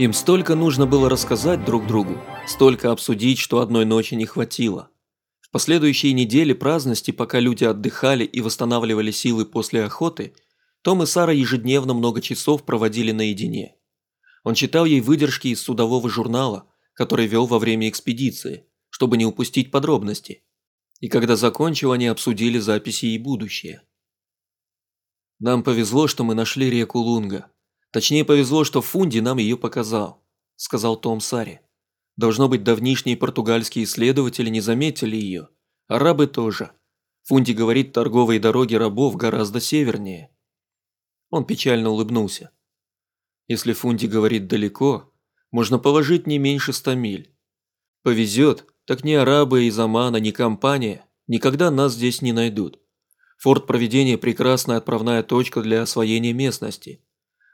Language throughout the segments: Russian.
Им столько нужно было рассказать друг другу, столько обсудить, что одной ночи не хватило. В последующие недели праздности, пока люди отдыхали и восстанавливали силы после охоты, том и Сара ежедневно много часов проводили наедине. Он читал ей выдержки из судового журнала, который вел во время экспедиции, чтобы не упустить подробности. И когда закончил, они обсудили записи и будущее. Нам повезло, что мы нашли реку Лунга. Точнее, повезло, что Фунди нам ее показал, сказал Том Сари. Должно быть, давнишние португальские исследователи не заметили ее. Арабы тоже. Фунди говорит, торговые дороги рабов гораздо севернее. Он печально улыбнулся. Если Фунди говорит далеко, можно положить не меньше ста миль. Повезет, так ни арабы из Амана, ни компания никогда нас здесь не найдут. Форт Проведения – прекрасная отправная точка для освоения местности.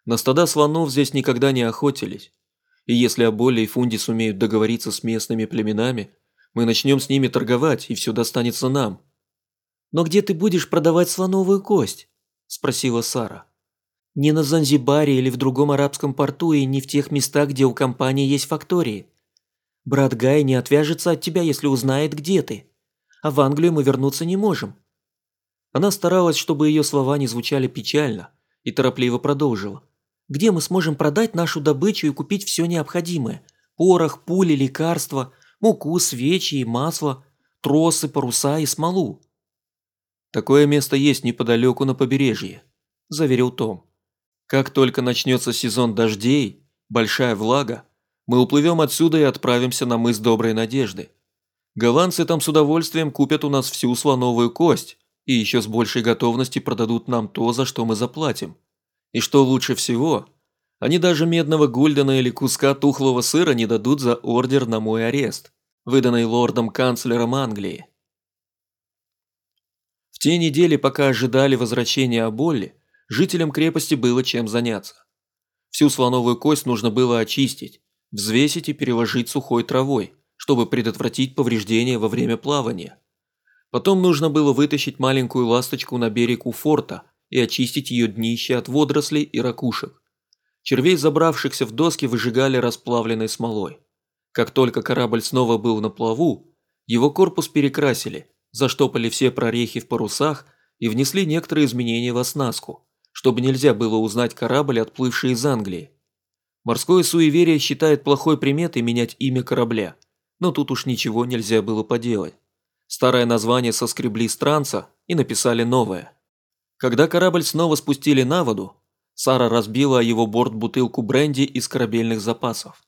На стада слонов здесь никогда не охотились. И если Аболли и Фунди сумеют договориться с местными племенами, мы начнем с ними торговать, и все достанется нам. «Но где ты будешь продавать слоновую кость?» – спросила Сара. «Не на Занзибаре или в другом арабском порту и не в тех местах, где у компании есть фактории. Брат Гай не отвяжется от тебя, если узнает, где ты. А в Англию мы вернуться не можем. Она старалась, чтобы ее слова не звучали печально, и торопливо продолжила. «Где мы сможем продать нашу добычу и купить все необходимое? Порох, пули, лекарства, муку, свечи и масло, тросы, паруса и смолу?» «Такое место есть неподалеку на побережье», – заверил Том. «Как только начнется сезон дождей, большая влага, мы уплывем отсюда и отправимся на мыс Доброй Надежды. Голландцы там с удовольствием купят у нас всю слоновую кость, и еще с большей готовностью продадут нам то, за что мы заплатим. И что лучше всего, они даже медного гульдена или куска тухлого сыра не дадут за ордер на мой арест, выданный лордом-канцлером Англии. В те недели, пока ожидали возвращения Аболли, жителям крепости было чем заняться. Всю слоновую кость нужно было очистить, взвесить и переложить сухой травой, чтобы предотвратить повреждения во время плавания. Потом нужно было вытащить маленькую ласточку на берег у форта и очистить ее днище от водорослей и ракушек. Червей, забравшихся в доски, выжигали расплавленной смолой. Как только корабль снова был на плаву, его корпус перекрасили, заштопали все прорехи в парусах и внесли некоторые изменения в оснастку, чтобы нельзя было узнать корабль, отплывший из Англии. Морское суеверие считает плохой приметой менять имя корабля, но тут уж ничего нельзя было поделать. Старое название соскребли с транса и написали новое. Когда корабль снова спустили на воду, Сара разбила о его борт бутылку бренди из корабельных запасов.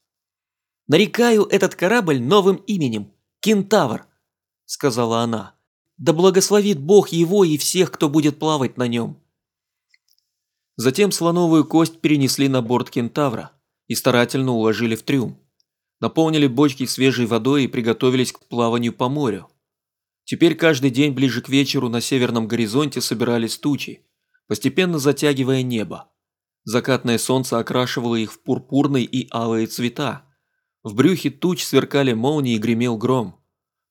«Нарекаю этот корабль новым именем – Кентавр», – сказала она. «Да благословит Бог его и всех, кто будет плавать на нем». Затем слоновую кость перенесли на борт Кентавра и старательно уложили в трюм. Наполнили бочки свежей водой и приготовились к плаванию по морю. Теперь каждый день ближе к вечеру на северном горизонте собирались тучи, постепенно затягивая небо. Закатное солнце окрашивало их в пурпурные и алые цвета. В брюхе туч сверкали молнии и гремел гром,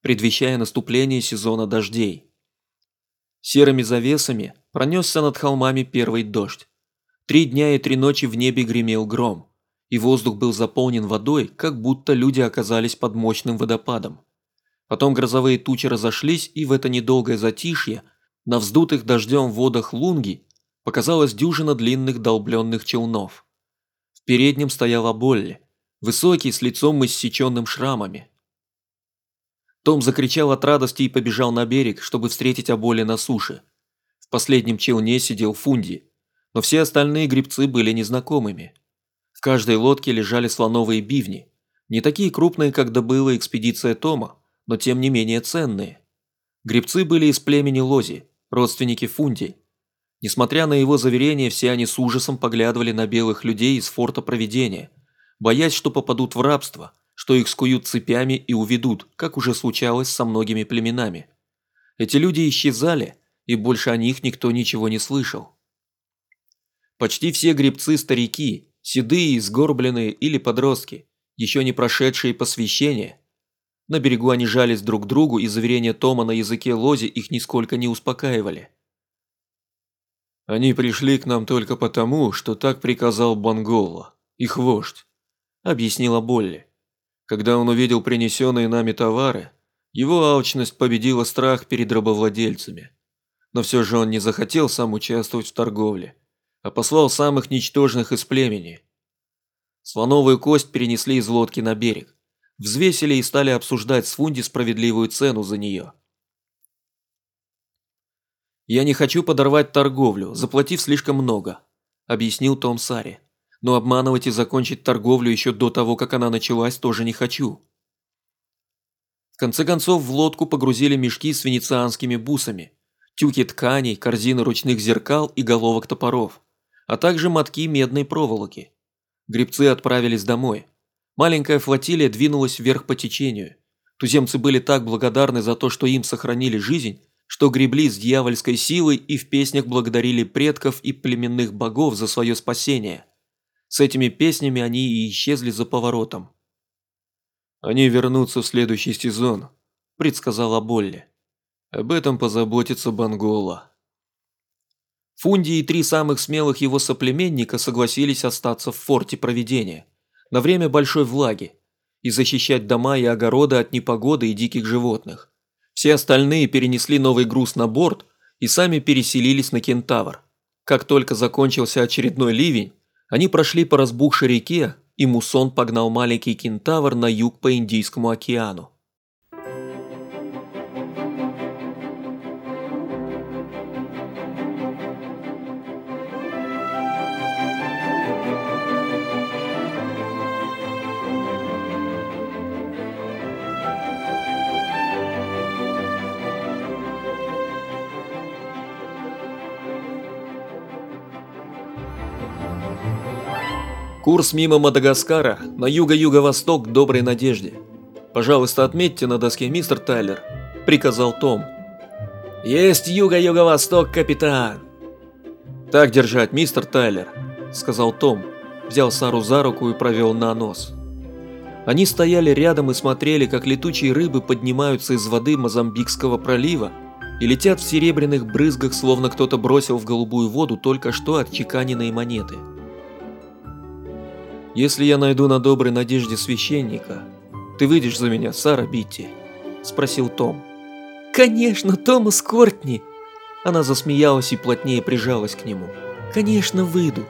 предвещая наступление сезона дождей. Серыми завесами пронесся над холмами первый дождь. Три дня и три ночи в небе гремел гром, и воздух был заполнен водой, как будто люди оказались под мощным водопадом. Потом грозовые тучи разошлись, и в это недолгое затишье на вздутых дождем водах лунги показалась дюжина длинных долбленных челнов. В переднем стояла Болли, высокий, с лицом иссеченным шрамами. Том закричал от радости и побежал на берег, чтобы встретить Аболи на суше. В последнем челне сидел Фунди, но все остальные грибцы были незнакомыми. В каждой лодке лежали слоновые бивни, не такие крупные, как добыла экспедиция Тома, но тем не менее ценные. Гребцы были из племени Лози, родственники Фунди. Несмотря на его заверения, все они с ужасом поглядывали на белых людей из форта Проведения, боясь, что попадут в рабство, что их скуют цепями и уведут, как уже случалось со многими племенами. Эти люди исчезали, и больше о них никто ничего не слышал. Почти все гребцы – старики, седые, сгорбленные или подростки, еще не прошедшие посвящение – на берегу они жались друг к другу, и заверения Тома на языке лози их нисколько не успокаивали. «Они пришли к нам только потому, что так приказал Бангола, их вождь», – объяснила Болли. Когда он увидел принесенные нами товары, его алчность победила страх перед рабовладельцами. Но все же он не захотел сам участвовать в торговле, а послал самых ничтожных из племени. Слоновую кость перенесли из лодки на берег, взвесили и стали обсуждать с Фунди справедливую цену за нее. «Я не хочу подорвать торговлю, заплатив слишком много», – объяснил Том Сари. «Но обманывать и закончить торговлю еще до того, как она началась, тоже не хочу». В конце концов в лодку погрузили мешки с венецианскими бусами, тюки тканей, корзины ручных зеркал и головок топоров, а также мотки медной проволоки. Гребцы отправились домой. Маленькая флотилия двинулась вверх по течению. Туземцы были так благодарны за то, что им сохранили жизнь, что гребли с дьявольской силой и в песнях благодарили предков и племенных богов за свое спасение. С этими песнями они и исчезли за поворотом. «Они вернутся в следующий сезон», – предсказала Болли. «Об этом позаботится Бангола». Фунди и три самых смелых его соплеменника согласились остаться в форте проведения на время большой влаги и защищать дома и огороды от непогоды и диких животных. Все остальные перенесли новый груз на борт и сами переселились на Кентавр. Как только закончился очередной ливень, они прошли по разбухшей реке, и Мусон погнал маленький Кентавр на юг по Индийскому океану. Курс мимо Мадагаскара на юго-юго-восток Доброй Надежде. Пожалуйста, отметьте на доске, мистер Тайлер, приказал Том. Есть юго-юго-восток, капитан. Так держать, мистер Тайлер, сказал Том, взял Сару за руку и провел на нос. Они стояли рядом и смотрели, как летучие рыбы поднимаются из воды Мозамбикского пролива и летят в серебряных брызгах, словно кто-то бросил в голубую воду только что отчеканенные монеты. «Если я найду на доброй надежде священника, ты выйдешь за меня, Сара Битти?» – спросил Том. «Конечно, Томас Кортни!» Она засмеялась и плотнее прижалась к нему. «Конечно, выйду!»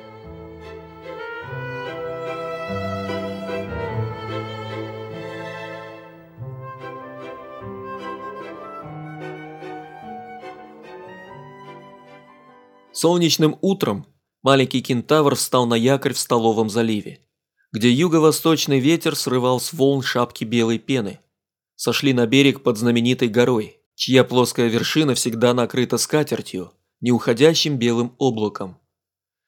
Солнечным утром маленький кентавр встал на якорь в столовом заливе где юго-восточный ветер срывал с волн шапки белой пены. Сошли на берег под знаменитой горой, чья плоская вершина всегда накрыта скатертью, неуходящим белым облаком.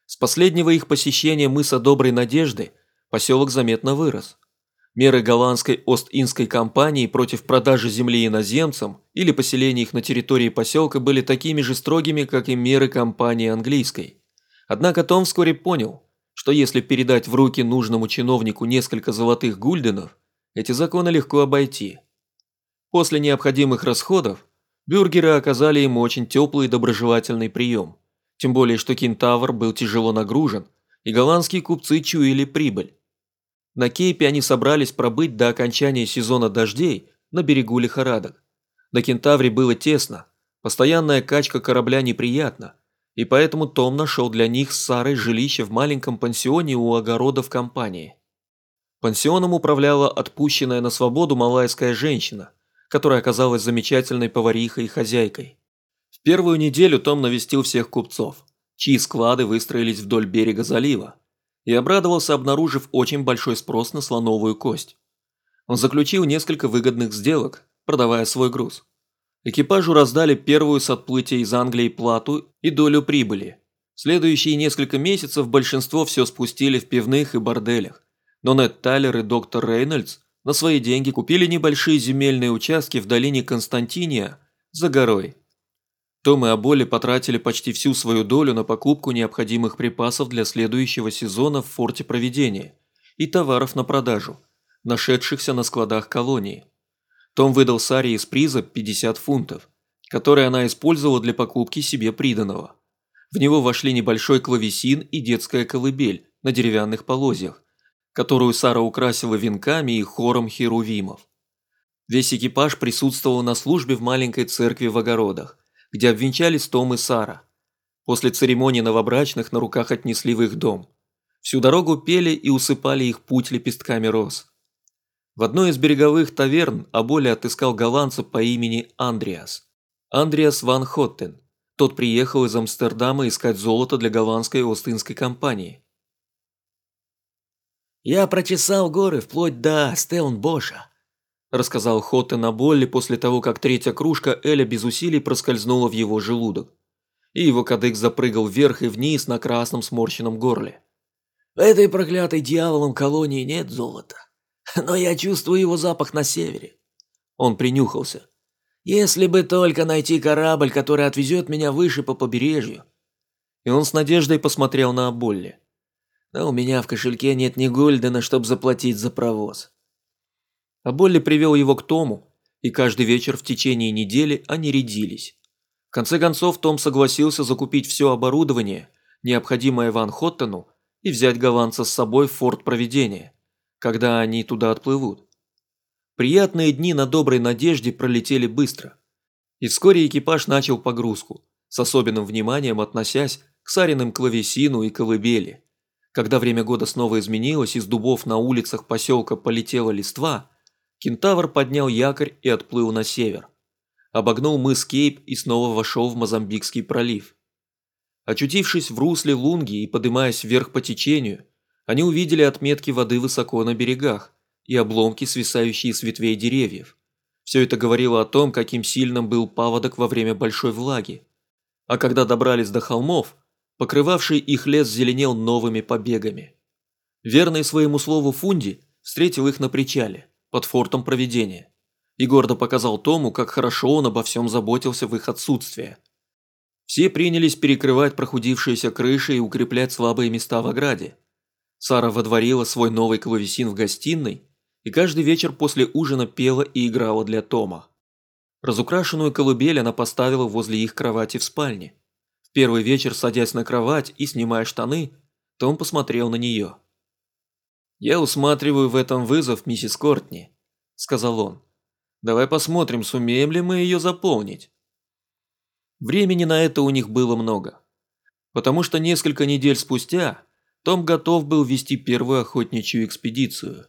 С последнего их посещения мыса Доброй Надежды поселок заметно вырос. Меры голландской Ост-Индской компании против продажи земли иноземцам или поселения их на территории поселка были такими же строгими, как и меры компании английской. Однако Том вскоре понял, что если передать в руки нужному чиновнику несколько золотых гульденов, эти законы легко обойти. После необходимых расходов бюргеры оказали ему очень теплый и доброжелательный прием, тем более что кентавр был тяжело нагружен, и голландские купцы чуяли прибыль. На Кейпе они собрались пробыть до окончания сезона дождей на берегу лихорадок. На Кентавре было тесно, постоянная качка корабля неприятна, и поэтому Том нашел для них с Сарой жилище в маленьком пансионе у огородов компании. Пансионом управляла отпущенная на свободу малайская женщина, которая оказалась замечательной поварихой и хозяйкой. В первую неделю Том навестил всех купцов, чьи склады выстроились вдоль берега залива, и обрадовался, обнаружив очень большой спрос на слоновую кость. Он заключил несколько выгодных сделок, продавая свой груз. Экипажу раздали первую с отплытия из Англии плату и долю прибыли. Следующие несколько месяцев большинство все спустили в пивных и борделях. Но Нед Тайлер и доктор Рейнольдс на свои деньги купили небольшие земельные участки в долине Константиния за горой. Том и Аболи потратили почти всю свою долю на покупку необходимых припасов для следующего сезона в форте проведения и товаров на продажу, нашедшихся на складах колонии. Том выдал Саре из приза 50 фунтов, которые она использовала для покупки себе приданого. В него вошли небольшой клавесин и детская колыбель на деревянных полозьях, которую Сара украсила венками и хором херувимов. Весь экипаж присутствовал на службе в маленькой церкви в огородах, где обвенчались Том и Сара. После церемонии новобрачных на руках отнесли в их дом. Всю дорогу пели и усыпали их путь лепестками роз. В одной из береговых таверн Аболи отыскал голландца по имени Андреас. Андреас ван Хоттен. Тот приехал из Амстердама искать золото для голландской Остинской компании. «Я прочесал горы вплоть до Стелнбоша», – рассказал Хоттен о Болли после того, как третья кружка Эля без усилий проскользнула в его желудок. И его кадык запрыгал вверх и вниз на красном сморщенном горле. «В этой проклятой дьяволом колонии нет золота но я чувствую его запах на севере. Он принюхался. Если бы только найти корабль, который отвезет меня выше по побережью. И он с надеждой посмотрел на Болли. Но у меня в кошельке нет ни гульдена, чтобы заплатить за провоз. А Болли привел его к Тому, и каждый вечер в течение недели они рядились. В конце концов, Том согласился закупить все оборудование, необходимое Ван Хоттену, и взять голландца с собой в форт Проведения когда они туда отплывут. Приятные дни на Доброй Надежде пролетели быстро. И вскоре экипаж начал погрузку, с особенным вниманием относясь к Сариным клавесину и колыбели. Когда время года снова изменилось, из дубов на улицах поселка полетела листва, кентавр поднял якорь и отплыл на север. Обогнул мыс Кейп и снова вошел в Мозамбикский пролив. Очутившись в русле Лунги и подымаясь вверх по течению, они увидели отметки воды высоко на берегах и обломки, свисающие с ветвей деревьев. Все это говорило о том, каким сильным был паводок во время большой влаги. А когда добрались до холмов, покрывавший их лес зеленел новыми побегами. Верный своему слову Фунди встретил их на причале, под фортом проведения, и гордо показал Тому, как хорошо он обо всем заботился в их отсутствие. Все принялись перекрывать прохудившиеся крыши и укреплять слабые места в ограде. Сара водворила свой новый клавесин в гостиной и каждый вечер после ужина пела и играла для Тома. Разукрашенную колыбель она поставила возле их кровати в спальне. В первый вечер, садясь на кровать и снимая штаны, Том посмотрел на нее. «Я усматриваю в этом вызов миссис Кортни», – сказал он. «Давай посмотрим, сумеем ли мы ее заполнить». Времени на это у них было много. Потому что несколько недель спустя том готов был вести первую охотничью экспедицию.